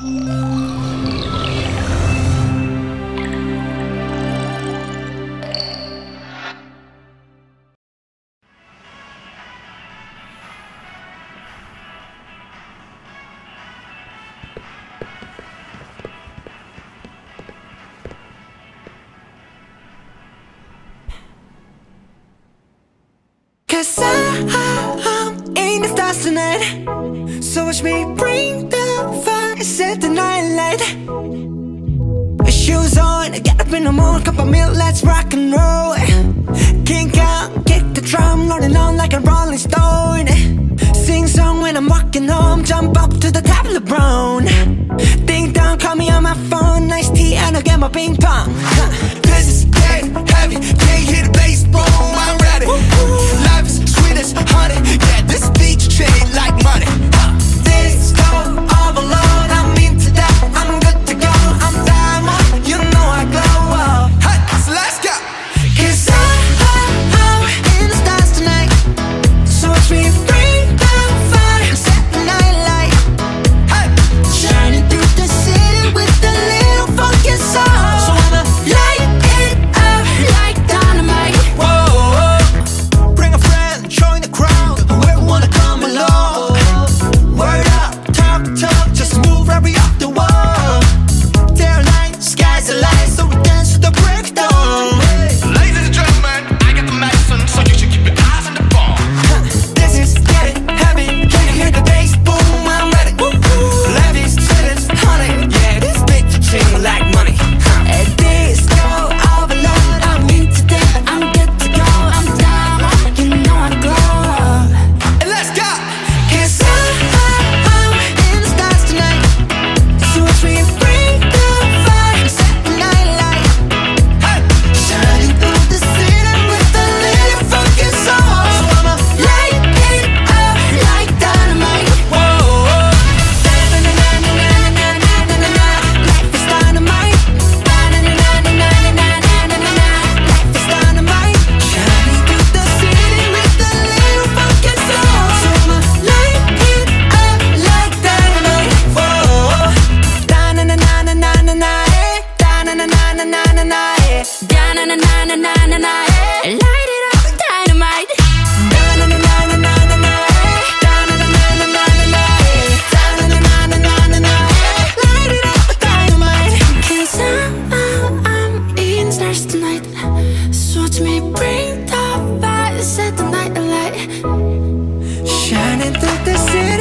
Cause I'm in the stars tonight. So watch me bring the fire, set the night light. Shoes on, get up in the morning, cup of milk, let's rock and roll. Kink out, kick the drum, rolling on like a rolling stone. Sing song when I'm walking home, jump up to the top of the brown Ding dong, call me on my phone, nice tea and I'll get my ping pong. This is dead heavy, can't hear the bass boom, I'm ready. Life is sweet as honey, yeah, Light it up, dynamite. Dynamite. Bring the fire, set the night alight. Shining through the city.